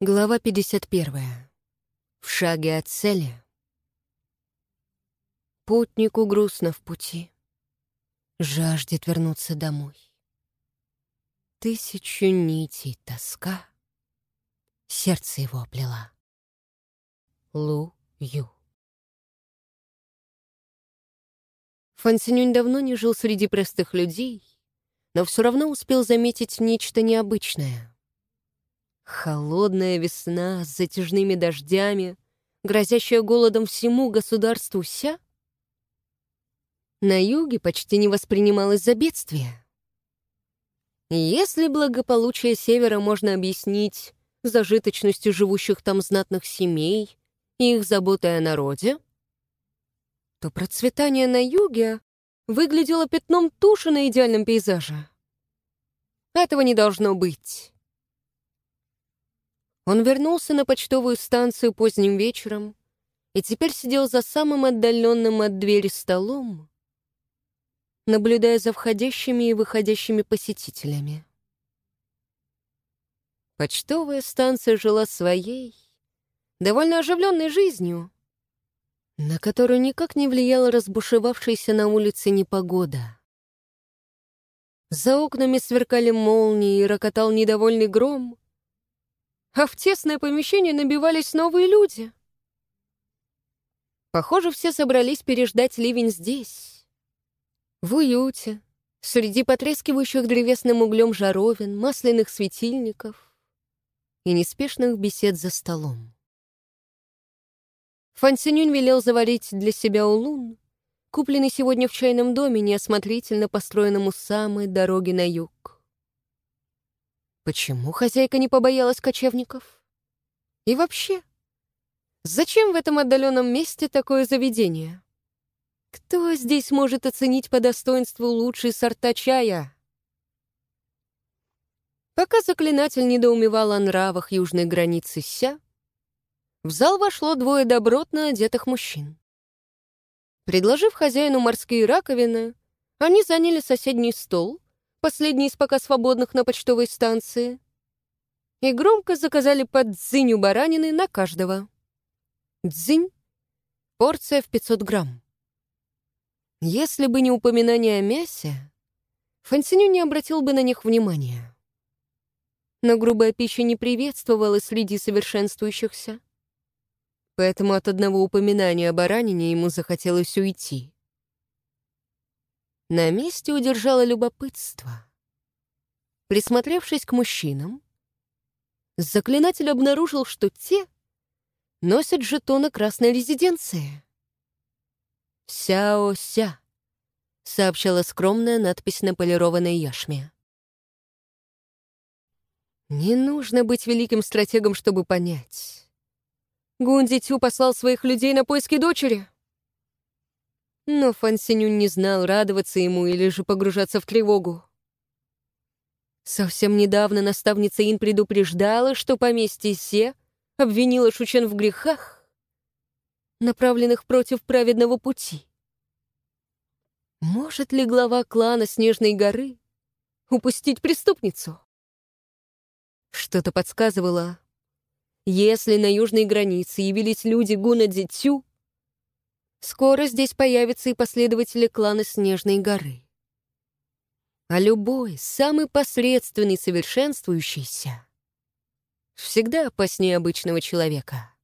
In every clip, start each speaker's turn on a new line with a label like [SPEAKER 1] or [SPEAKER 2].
[SPEAKER 1] Глава 51. В шаге от цели. Путнику грустно в пути. Жаждет вернуться домой. Тысячу нитей тоска Сердце его оплела. Лу Ю. Фансинюнь давно не жил среди простых людей, но все равно успел заметить нечто необычное — Холодная весна с затяжными дождями, грозящая голодом всему государству ся, на юге почти не воспринималась за бедствие. Если благополучие севера можно объяснить зажиточностью живущих там знатных семей и их заботой о народе, то процветание на юге выглядело пятном туши на идеальном пейзаже. Этого не должно быть. Он вернулся на почтовую станцию поздним вечером и теперь сидел за самым отдаленным от двери столом, наблюдая за входящими и выходящими посетителями. Почтовая станция жила своей, довольно оживленной жизнью, на которую никак не влияла разбушевавшаяся на улице непогода. За окнами сверкали молнии и рокотал недовольный гром, а в тесное помещение набивались новые люди. Похоже, все собрались переждать ливень здесь, в уюте, среди потрескивающих древесным углем жаровин, масляных светильников и неспешных бесед за столом. Фансинюнь велел заварить для себя улун, купленный сегодня в чайном доме, неосмотрительно построенному самой дороги на юг. Почему хозяйка не побоялась кочевников? И вообще, зачем в этом отдаленном месте такое заведение? Кто здесь может оценить по достоинству лучшие сорта чая? Пока заклинатель недоумевал о нравах южной границы Ся, в зал вошло двое добротно одетых мужчин. Предложив хозяину морские раковины, они заняли соседний стол последний из пока свободных на почтовой станции, и громко заказали по дзыню баранины на каждого. Дзынь — порция в 500 грамм. Если бы не упоминание о мясе, Фансиню не обратил бы на них внимания. Но грубая пища не приветствовалась среди совершенствующихся. Поэтому от одного упоминания о баранине ему захотелось уйти. На месте удержало любопытство. Присмотревшись к мужчинам, заклинатель обнаружил, что те носят жетоны красной резиденции. «Сяо-ся», — сообщала скромная надпись на полированной яшме. Не нужно быть великим стратегом, чтобы понять. Гунди Тю послал своих людей на поиски дочери. Но Фан Синюнь не знал, радоваться ему или же погружаться в тревогу. Совсем недавно наставница Ин предупреждала, что поместье Се обвинила Шучен в грехах, направленных против праведного пути. Может ли глава клана Снежной горы упустить преступницу? Что-то подсказывало, если на южной границе явились люди Гуна Дитю, Скоро здесь появятся и последователи клана Снежной горы. А любой, самый посредственный совершенствующийся, всегда опаснее обычного человека.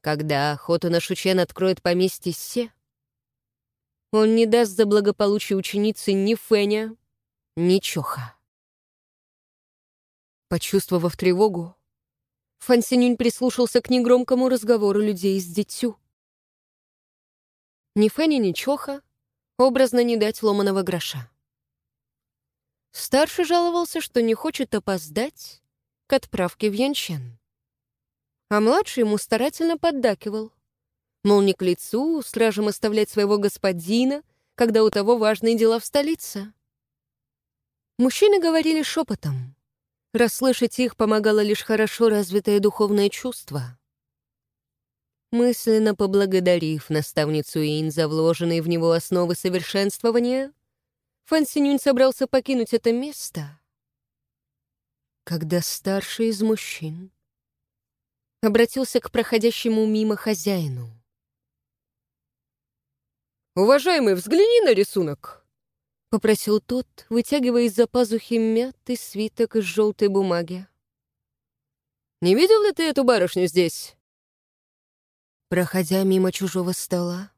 [SPEAKER 1] Когда охота на Шучен откроет поместье Се, он не даст за благополучие ученицы ни Фэня, ни Чоха. Почувствовав тревогу, Фансинюнь прислушался к негромкому разговору людей с Дитю. Ни Фенни, ни Чоха образно не дать ломаного гроша. Старший жаловался, что не хочет опоздать к отправке в Янчен. А младший ему старательно поддакивал. Мол, не к лицу стражам оставлять своего господина, когда у того важные дела в столице. Мужчины говорили шепотом. Расслышать их помогало лишь хорошо развитое духовное чувство. Мысленно поблагодарив наставницу Ин за вложенные в него основы совершенствования, Фан Синюнь собрался покинуть это место. когда старший из мужчин обратился к проходящему мимо хозяину.
[SPEAKER 2] «Уважаемый, взгляни на рисунок!»
[SPEAKER 1] — попросил тот, вытягивая из-за пазухи мятый свиток из желтой бумаги.
[SPEAKER 2] «Не видел ли ты эту барышню здесь?»
[SPEAKER 1] Проходя мимо чужого стола,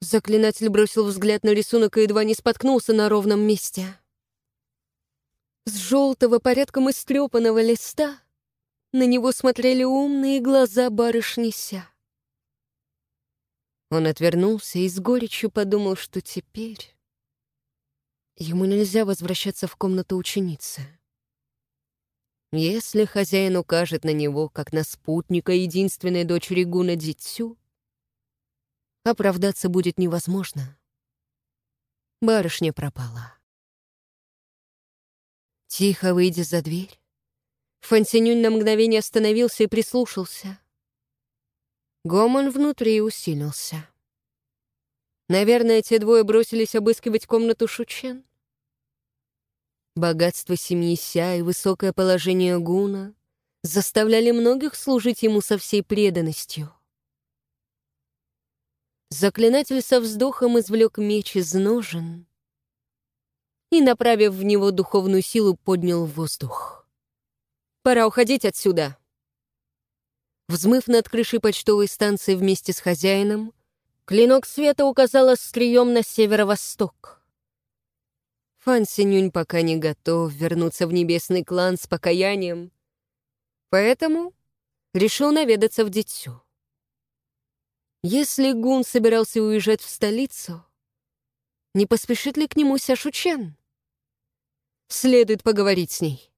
[SPEAKER 1] заклинатель бросил взгляд на рисунок и едва не споткнулся на ровном месте. С желтого, порядком истрепанного листа на него смотрели умные глаза барышни Ся. Он отвернулся и с горечью подумал, что теперь ему нельзя возвращаться в комнату ученицы. Если хозяин укажет на него, как на спутника единственной дочери Гуна Дитсю, оправдаться будет невозможно. Барышня пропала. Тихо выйдя за дверь, Фансинюнь на мгновение остановился и прислушался. Гомон внутри усилился. Наверное, те двое бросились обыскивать комнату Шучен. Богатство семьи Ся и высокое положение Гуна заставляли многих служить ему со всей преданностью. Заклинатель со вздохом извлек меч из ножен и, направив в него духовную силу, поднял воздух. «Пора уходить отсюда!» Взмыв над крышей почтовой станции вместе с хозяином, клинок света указал острием на северо-восток. Фан Синюнь пока не готов вернуться в небесный клан с покаянием, поэтому решил наведаться в Дитсю. Если Гун собирался уезжать в столицу, не поспешит ли к нему Сяшучен? Следует поговорить с ней.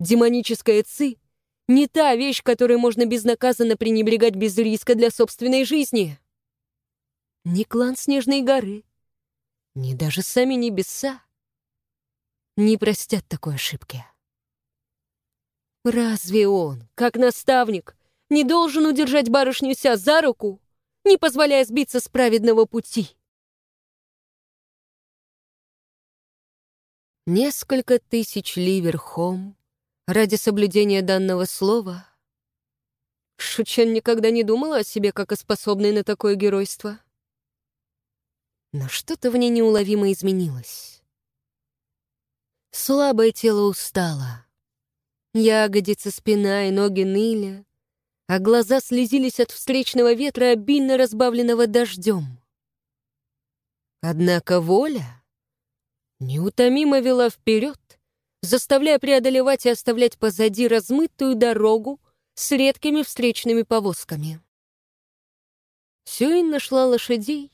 [SPEAKER 1] Демоническая Ци — не та вещь, которой можно безнаказанно пренебрегать без риска для собственной жизни. Ни клан Снежной горы, ни даже сами небеса не простят такой ошибки. Разве он, как наставник, не должен удержать барышню Ся за руку, не позволяя сбиться с праведного пути? Несколько тысяч ли верхом ради соблюдения данного слова. Шучен никогда не думала о себе как о способной на такое геройство. Но что-то в ней неуловимо изменилось. Слабое тело устало. Ягодицы, спина и ноги ныли, а глаза слезились от встречного ветра, обильно разбавленного дождем. Однако воля неутомимо вела вперед, заставляя преодолевать и оставлять позади размытую дорогу с редкими встречными повозками. Сюин нашла лошадей,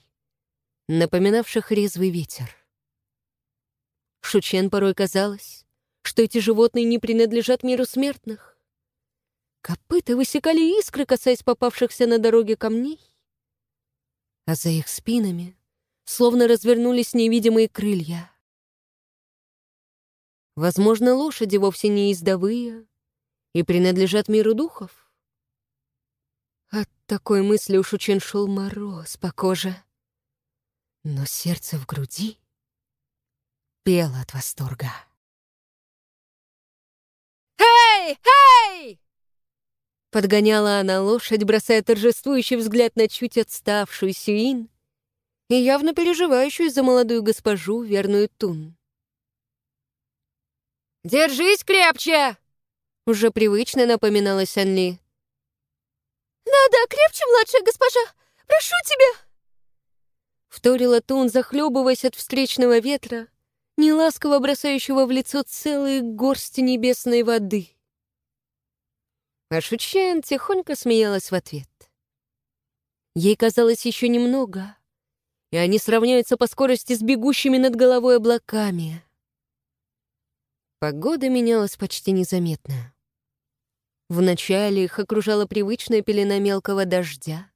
[SPEAKER 1] напоминавших резвый ветер. Шучен порой казалось, что эти животные не принадлежат миру смертных. Копыта высекали искры, касаясь попавшихся на дороге камней, а за их спинами словно развернулись невидимые крылья. Возможно, лошади вовсе не ездовые и принадлежат миру духов. От такой мысли у Шучен шел мороз по коже. Но сердце в груди пело от восторга.
[SPEAKER 2] «Эй! Эй!»
[SPEAKER 1] Подгоняла она лошадь, бросая торжествующий взгляд на чуть отставшую Сюин и явно переживающую за молодую госпожу, верную Тун.
[SPEAKER 2] «Держись крепче!»
[SPEAKER 1] Уже привычно напоминала Санли.
[SPEAKER 3] «Да-да, крепче, младшая госпожа! Прошу тебя!»
[SPEAKER 1] Вторила Тун, захлебываясь от встречного ветра, неласково бросающего в лицо целые горсти небесной воды. А тихонько смеялась в ответ. Ей казалось еще немного, и они сравняются по скорости с бегущими над головой облаками. Погода менялась почти незаметно. Вначале их окружала привычная пелена мелкого дождя.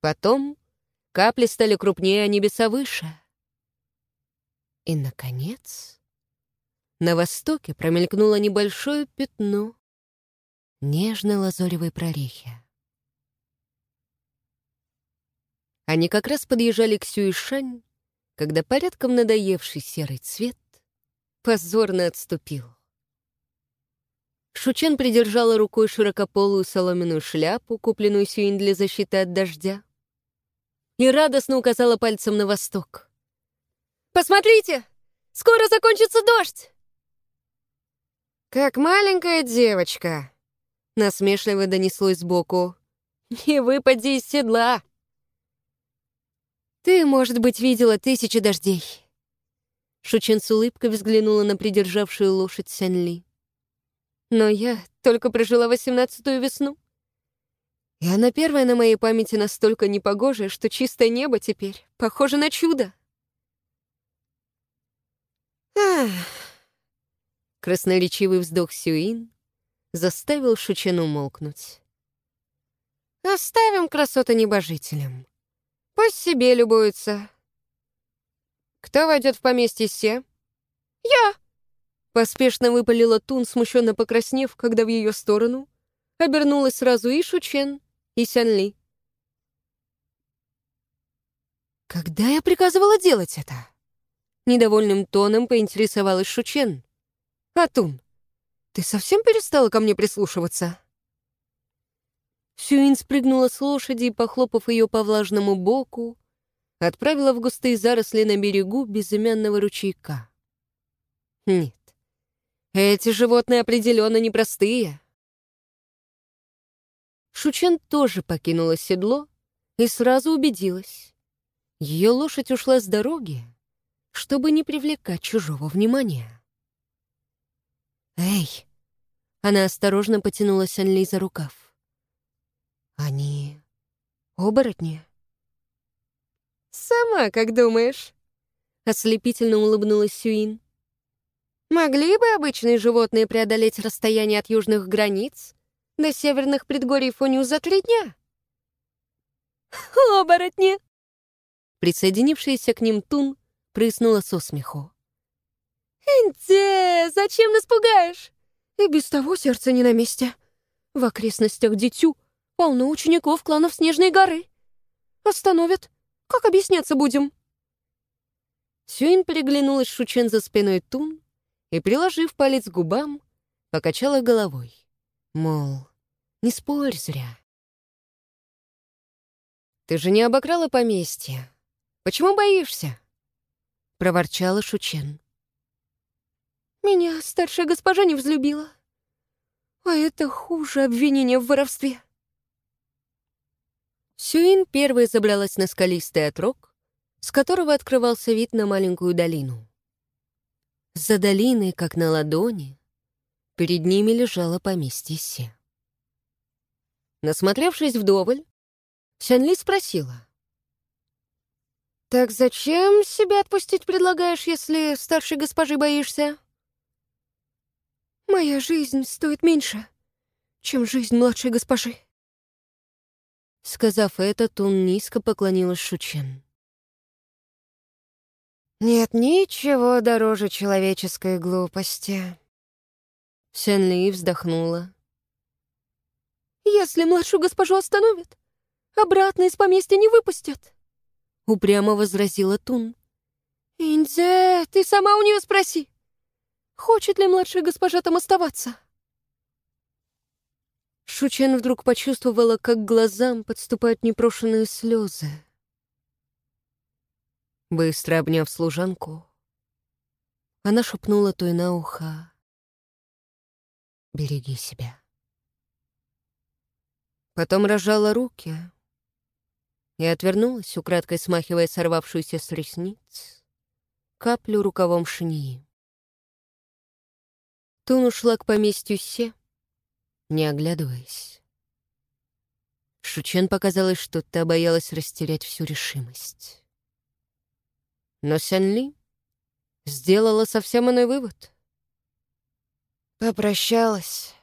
[SPEAKER 1] Потом капли стали крупнее, а небеса выше. И, наконец, на востоке промелькнуло небольшое пятно нежно-лазоревой прорехи. Они как раз подъезжали к Сюишань, когда порядком надоевший серый цвет позорно отступил. Шучен придержала рукой широкополую соломенную шляпу, купленную Сюин для защиты от дождя, и радостно указала пальцем на восток. «Посмотрите! Скоро закончится дождь!» «Как маленькая девочка!» — насмешливо донеслось сбоку. «Не выпади из седла!» «Ты, может быть, видела тысячи дождей!» Шучин с улыбкой взглянула на придержавшую лошадь Сянли. «Но я только прожила восемнадцатую весну. И она первая на моей памяти настолько непогожая, что чистое небо теперь похоже на чудо. Ах. Красноречивый вздох Сюин заставил Шучену молкнуть. «Оставим красоту небожителям. Пусть себе любуются. Кто войдет в поместье Се?»
[SPEAKER 3] «Я!»
[SPEAKER 1] Поспешно выпалила Тун, смущенно покраснев, когда в ее сторону обернулась сразу и Шучен, и Сянли. «Когда я приказывала делать это?» Недовольным тоном поинтересовалась Шучен. «Атун, ты совсем перестала ко мне прислушиваться?» Сюин спрыгнула с лошади и, похлопав ее по влажному боку, отправила в густые заросли на берегу безымянного ручейка. Нет, эти животные определенно непростые. Шучен тоже покинула седло и сразу убедилась. Ее лошадь ушла с дороги, чтобы не привлекать чужого внимания. «Эй!» Она осторожно потянула Сянли за рукав. «Они оборотни?» «Сама как думаешь?» Ослепительно улыбнулась Сюин. «Могли бы обычные животные преодолеть расстояние от южных границ до северных предгорий Фоню за три дня?» «Оборотни!» Присоединившаяся к ним Тун прыснула со смеху. «Инте, зачем нас пугаешь?» И без того сердце не на месте. В окрестностях Дитю полно учеников кланов Снежной горы. Остановят. Как объясняться будем?» Сюин переглянулась Шучен за спиной Тун и, приложив палец к губам, покачала головой. Мол, не спорь зря. «Ты же не обокрала поместье. Почему боишься?» — проворчала Шучен. Меня старшая госпожа не взлюбила. А это хуже обвинения в воровстве. Сюин первой забралась на скалистый отрог, с которого открывался вид на маленькую долину. За долиной, как на ладони, перед ними лежало поместье Се. Насмотревшись вдоволь, Сянли спросила. «Так зачем себя отпустить предлагаешь, если старшей госпожи боишься?» Моя жизнь стоит меньше, чем жизнь младшей госпожи. Сказав это, Тун низко поклонилась Шучен. «Нет ничего дороже человеческой глупости». Сен-Ли вздохнула. «Если младшую госпожу остановят, обратно из поместья не выпустят», — упрямо возразила Тун. «Индзе, ты сама у нее спроси. Хочет ли младшая госпожа там оставаться? Шучен вдруг почувствовала, как к глазам подступают непрошенные слезы. Быстро обняв служанку, она шепнула той на ухо. «Береги себя». Потом разжала руки и отвернулась, украдкой смахивая сорвавшуюся с ресниц каплю рукавом шиньи. Тун ушла к поместью Се, не оглядываясь. Шучен показалось, что та боялась растерять всю решимость. Но Сянли сделала совсем иной вывод. Попрощалась.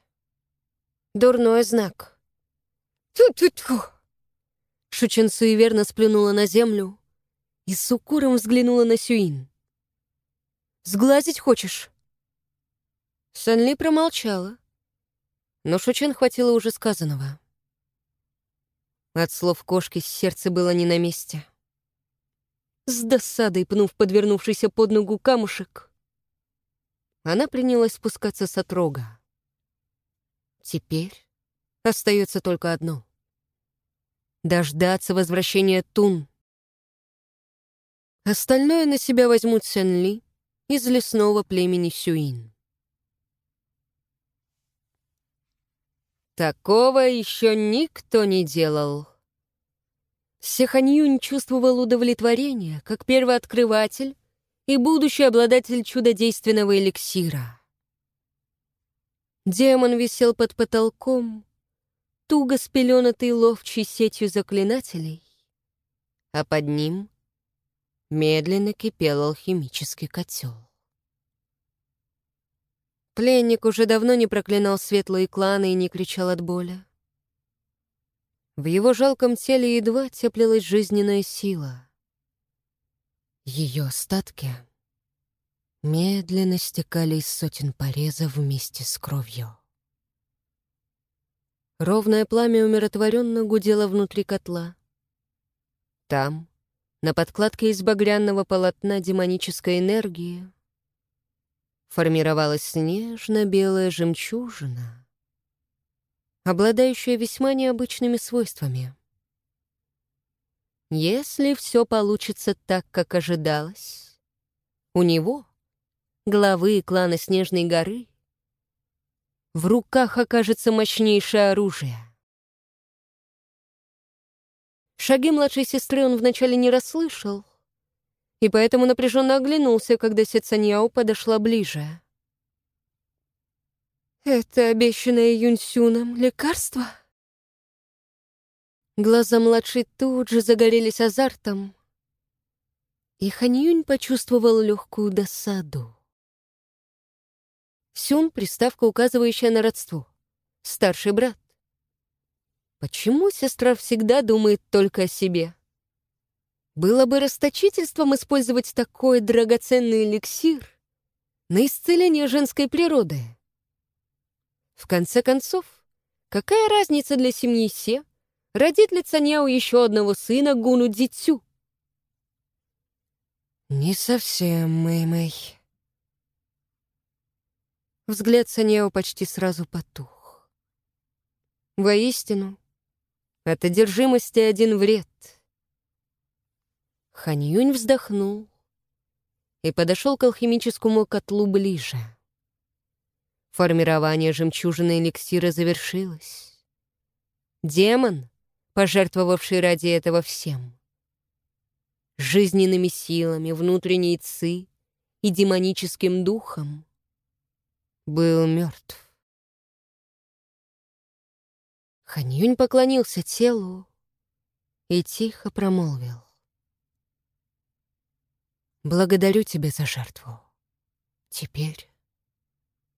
[SPEAKER 1] Дурной знак. Ту-ту-ту! Шучен суеверно сплюнула на землю и с укором взглянула на Сюин. «Сглазить хочешь?» Санли промолчала, но Шучен хватило уже сказанного. От слов кошки сердце было не на месте. С досадой пнув подвернувшийся под ногу камушек, она принялась спускаться с отрога. Теперь остается только одно — дождаться возвращения Тун. Остальное на себя возьмут Сен-Ли из лесного племени Сюин. Такого еще никто не делал. Сеханьюнь чувствовал удовлетворение, как первооткрыватель и будущий обладатель чудодейственного эликсира. Демон висел под потолком, туго спеленатый ловчей сетью заклинателей, а под ним медленно кипел алхимический котел. Пленник уже давно не проклинал светлые кланы и не кричал от боли. В его жалком теле едва теплилась жизненная сила. Ее остатки медленно стекали из сотен порезов вместе с кровью. Ровное пламя умиротворенно гудело внутри котла. Там, на подкладке из багряного полотна демонической энергии, формировалась снежно-белая жемчужина, обладающая весьма необычными свойствами. Если все получится так, как ожидалось, у него, главы клана Снежной горы, в руках окажется мощнейшее оружие. Шаги младшей сестры он вначале не расслышал, и поэтому напряженно оглянулся, когда Сецаньяо подошла ближе. «Это обещанное Юньсюном лекарство?» Глаза младшей тут же загорелись азартом, и Ханьюнь почувствовал легкую досаду. Сюн — приставка, указывающая на родство. Старший брат. Почему сестра всегда думает только о себе? Было бы расточительством использовать такой драгоценный эликсир на исцеление женской природы. В конце концов, какая разница для семьи Се, родит ли Цаняо еще одного сына Гуну Дитсю? «Не совсем, Мэй-Мэй». Взгляд Саньяо почти сразу потух. Воистину, от одержимости один вред — Ханьюнь вздохнул и подошел к алхимическому котлу ближе. Формирование жемчужины эликсира завершилось. Демон, пожертвовавший ради этого всем, жизненными силами, внутренней ци и демоническим духом, был мертв. Ханьюнь поклонился телу и тихо промолвил. Благодарю тебя за жертву. Теперь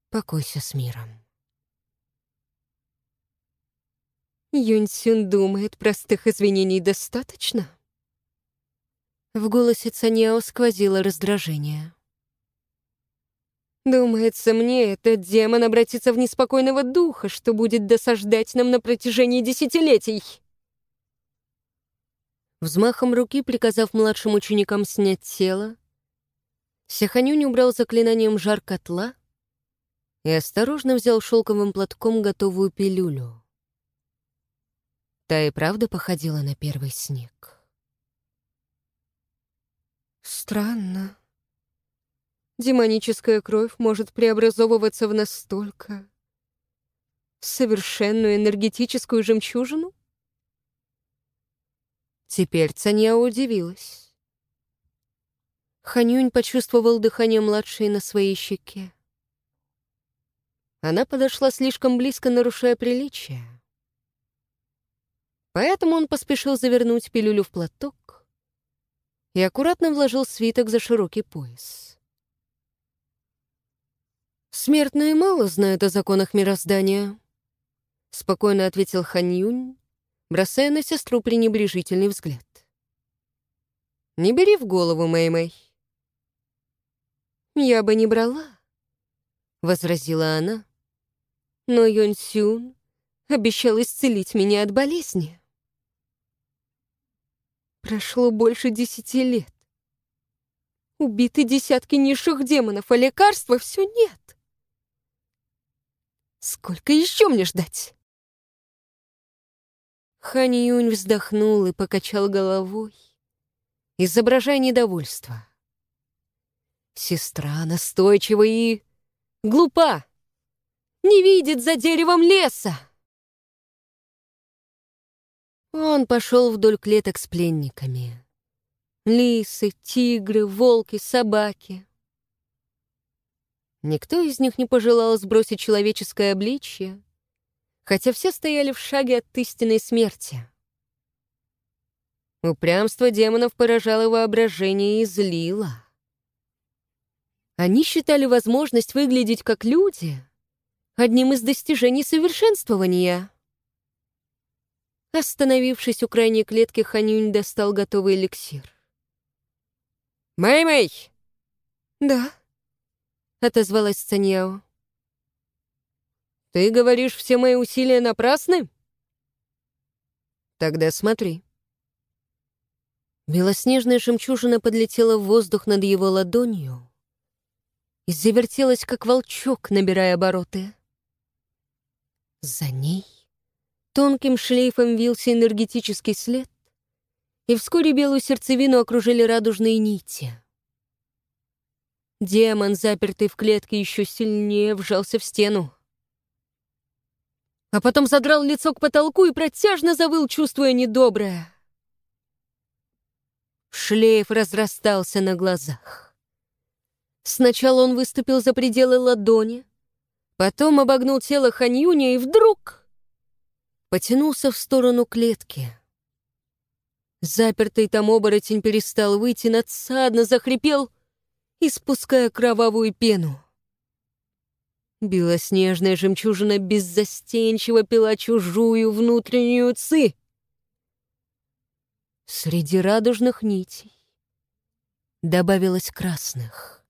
[SPEAKER 1] покойся с миром. Юньсюн думает, простых извинений достаточно? В голосе Цаньяо сквозило раздражение. Думается мне, этот демон обратится в неспокойного духа, что будет досаждать нам на протяжении десятилетий. Взмахом руки, приказав младшим ученикам снять тело, Сяханюнь убрал заклинанием жар котла и осторожно взял шелковым платком готовую пилюлю. Та и правда походила на первый снег. Странно. Демоническая кровь может преобразовываться в настолько совершенную энергетическую жемчужину? Теперь Цаня удивилась. Ханюнь почувствовал дыхание младшей на своей щеке. Она подошла слишком близко, нарушая приличие. Поэтому он поспешил завернуть пилюлю в платок и аккуратно вложил свиток за широкий пояс. «Смертные мало знают о законах мироздания», — спокойно ответил Ханьюнь, бросая на сестру пренебрежительный взгляд. «Не бери в голову, Мэй-Мэй». «Я бы не брала», — возразила она. «Но Йон Сюн обещал исцелить меня от болезни». Прошло больше десяти лет. Убиты десятки низших демонов, а лекарства все нет. Сколько еще мне ждать? Хань Юнь вздохнул и покачал головой, изображая недовольство. Сестра настойчива и глупа, не видит за деревом леса. Он пошел вдоль клеток с пленниками. Лисы, тигры, волки, собаки. Никто из них не пожелал сбросить человеческое обличье, хотя все стояли в шаге от истинной смерти. Упрямство демонов поражало воображение и злило. Они считали возможность выглядеть как люди одним из достижений совершенствования. Остановившись у крайней клетки, Ханюнь достал готовый эликсир. «Мэй-мэй!» «Да», — отозвалась Цаньяо. «Ты говоришь, все мои усилия напрасны?» «Тогда смотри». Белоснежная жемчужина подлетела в воздух над его ладонью и завертелась, как волчок, набирая обороты. За ней тонким шлейфом вился энергетический след, и вскоре белую сердцевину окружили радужные нити. Демон, запертый в клетке, еще сильнее вжался в стену. А потом задрал лицо к потолку и протяжно завыл, чувствуя недоброе. Шлейф разрастался на глазах. Сначала он выступил за пределы ладони, потом обогнул тело Ханьюня и вдруг потянулся в сторону клетки. Запертый там оборотень перестал выйти, надсадно захрипел — испуская кровавую пену. Белоснежная жемчужина беззастенчиво пила чужую внутреннюю ци. Среди радужных нитей добавилось красных.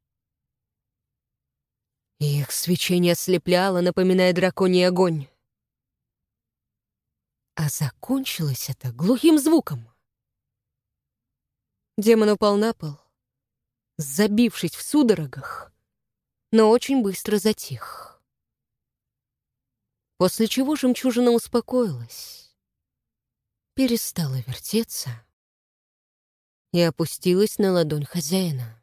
[SPEAKER 1] Их свечение ослепляло, напоминая драконий огонь. А закончилось это глухим звуком. Демон упал на пол, забившись в судорогах, но очень быстро затих. После чего жемчужина успокоилась, перестала вертеться и опустилась на ладонь хозяина.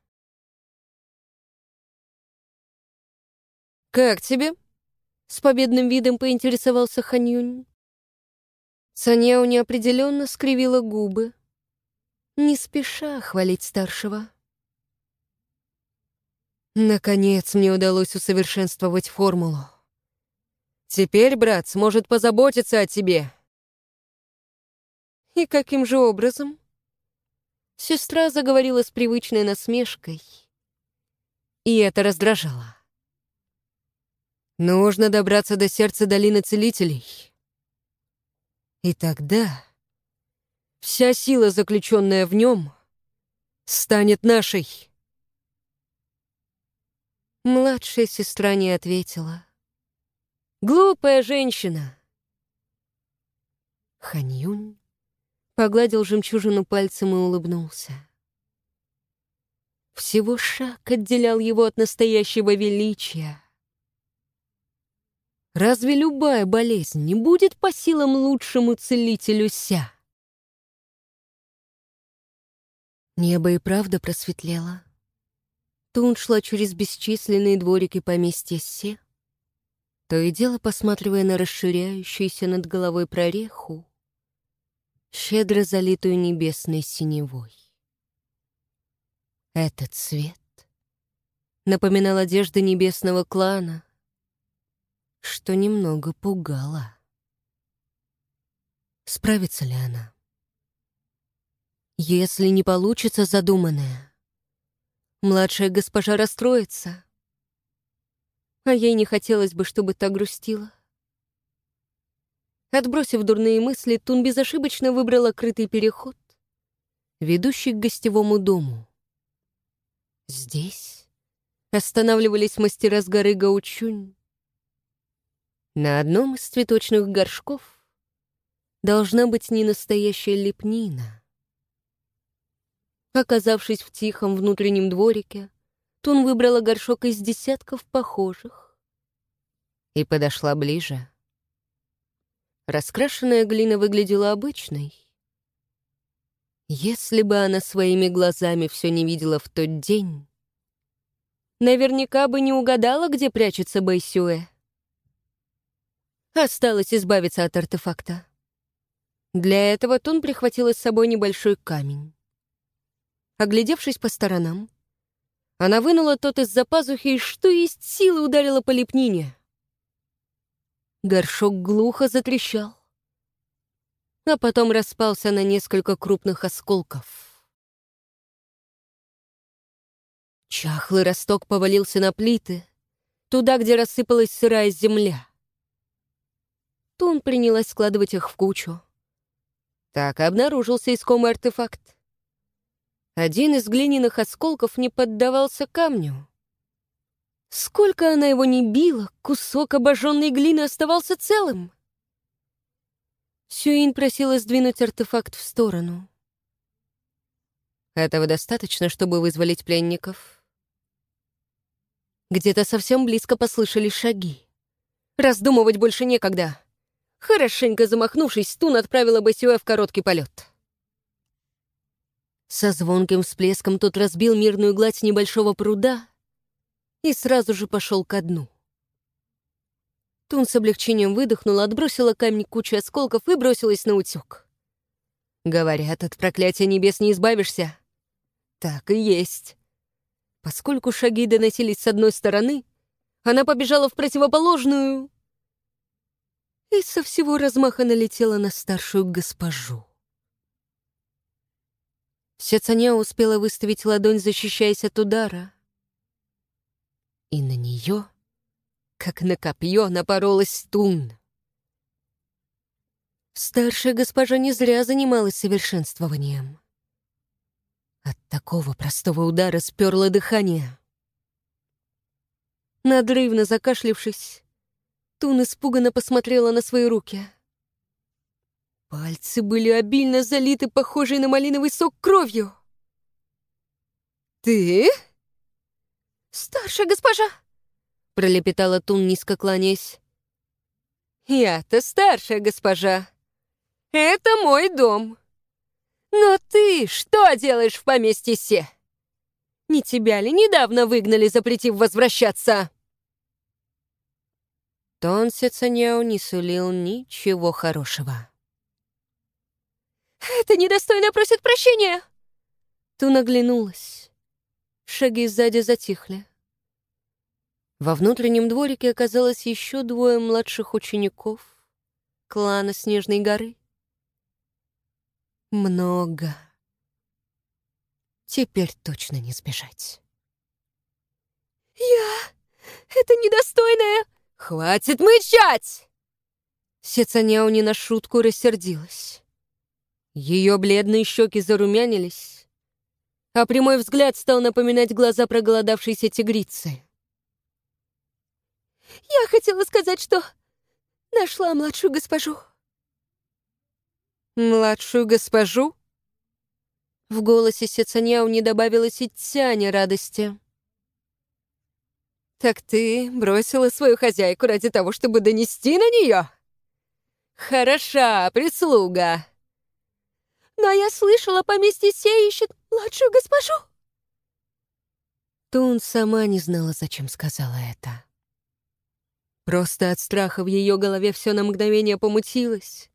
[SPEAKER 1] «Как тебе?» — с победным видом поинтересовался Ханюнь. Саняо неопределенно скривила губы, не спеша хвалить старшего. Наконец мне удалось усовершенствовать формулу. Теперь брат сможет позаботиться о тебе. И каким же образом? Сестра заговорила с привычной насмешкой. И это раздражало. Нужно добраться до сердца долины целителей. И тогда вся сила, заключенная в нем, станет нашей. Младшая сестра не ответила. «Глупая женщина!» Ханьюнь погладил жемчужину пальцем и улыбнулся. Всего шаг отделял его от настоящего величия. Разве любая болезнь не будет по силам лучшему целителю Ся? Небо и правда просветлело. Тун шла через бесчисленные дворики поместья Се, то и дело посматривая на расширяющуюся над головой прореху, щедро залитую небесной синевой. Этот цвет напоминал одежды небесного клана, что немного пугало. Справится ли она? Если не получится задуманное, Младшая госпожа расстроится. А ей не хотелось бы, чтобы так грустила. Отбросив дурные мысли, Тун безошибочно выбрала крытый переход, ведущий к гостевому дому. Здесь останавливались мастера с горы Гаучунь. На одном из цветочных горшков должна быть не настоящая лепнина, Оказавшись в тихом внутреннем дворике, Тун выбрала горшок из десятков похожих и подошла ближе. Раскрашенная глина выглядела обычной. Если бы она своими глазами все не видела в тот день, наверняка бы не угадала, где прячется Байсюэ. Осталось избавиться от артефакта. Для этого Тун прихватила с собой небольшой камень. Оглядевшись по сторонам, она вынула тот из-за пазухи и что есть силы ударила по лепнине. Горшок глухо затрещал, а потом распался на несколько крупных осколков. Чахлый росток повалился на плиты, туда, где рассыпалась сырая земля. Тун принялась складывать их в кучу. Так обнаружился искомый артефакт. Один из глиняных осколков не поддавался камню. Сколько она его не била, кусок обожженной глины оставался целым. Сюин просила сдвинуть артефакт в сторону. Этого достаточно, чтобы вызволить пленников. Где-то совсем близко послышались шаги. Раздумывать больше некогда. Хорошенько замахнувшись, Тун отправила Басюэ в короткий полет. Со звонким всплеском тот разбил мирную гладь небольшого пруда и сразу же пошел ко дну. Тун с облегчением выдохнула, отбросила камень кучу осколков и бросилась на утек. Говорят, от проклятия небес не избавишься. Так и есть. Поскольку шаги доносились с одной стороны, она побежала в противоположную и со всего размаха налетела на старшую госпожу. Сецаня успела выставить ладонь, защищаясь от удара, и на нее, как на копье, напоролась Тун. Старшая госпожа не зря занималась совершенствованием. От такого простого удара сперло дыхание. Надрывно закашлившись, Тун испуганно посмотрела на свои руки. Пальцы были обильно залиты похожей на малиновый сок кровью. «Ты?» «Старшая госпожа!» — пролепетала Тун, низко кланяясь. «Я-то старшая госпожа. Это мой дом. Но ты что делаешь в поместье Се? Не тебя ли недавно выгнали, запретив возвращаться?» Тон Сецаняо не сулил ничего хорошего. «Это недостойно просит прощения!» Тун оглянулась. Шаги сзади затихли. Во внутреннем дворике оказалось еще двое младших учеников клана Снежной горы. Много. Теперь точно не сбежать. «Я... это недостойное...» «Хватит мычать!» Сецаняу не на шутку рассердилась. Ее бледные щеки зарумянились, а прямой взгляд стал напоминать глаза проголодавшейся тигрицы. «Я хотела сказать, что нашла младшую госпожу». «Младшую госпожу?» В голосе Сецаняу не добавилось и тяни радости. «Так ты бросила свою хозяйку ради того, чтобы донести на нее? Хороша прислуга!» «Но я слышала, поместье Се ищет младшую госпожу!» Тун сама не знала, зачем сказала это. Просто от страха в ее голове все на мгновение помутилось.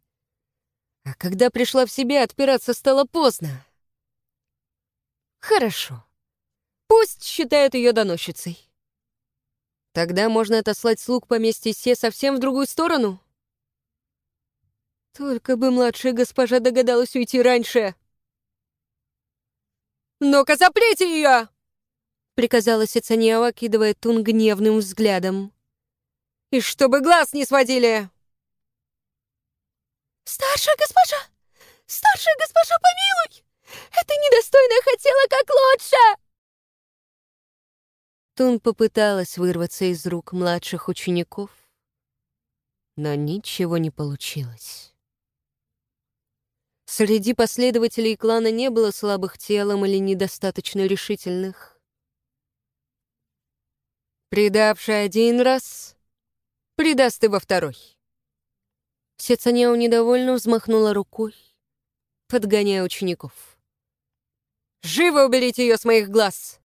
[SPEAKER 1] А когда пришла в себя, отпираться стало поздно. Хорошо. Пусть считают ее доносчицей. Тогда можно отослать слуг поместья Се совсем в другую сторону. Только бы младшая госпожа догадалась уйти раньше. «Ну-ка, заприте ее!» — приказала Сицаниао, окидывая Тун гневным взглядом. «И чтобы глаз не сводили!» «Старшая госпожа! Старшая госпожа, помилуй! Это недостойная хотела как лучше!» Тун попыталась вырваться из рук младших учеников, но ничего не получилось. Среди последователей клана не было слабых телом или недостаточно решительных. Предавший один раз, придаст и во второй. Сецаняо недовольно взмахнула рукой, подгоняя учеников. «Живо уберите ее с моих глаз!»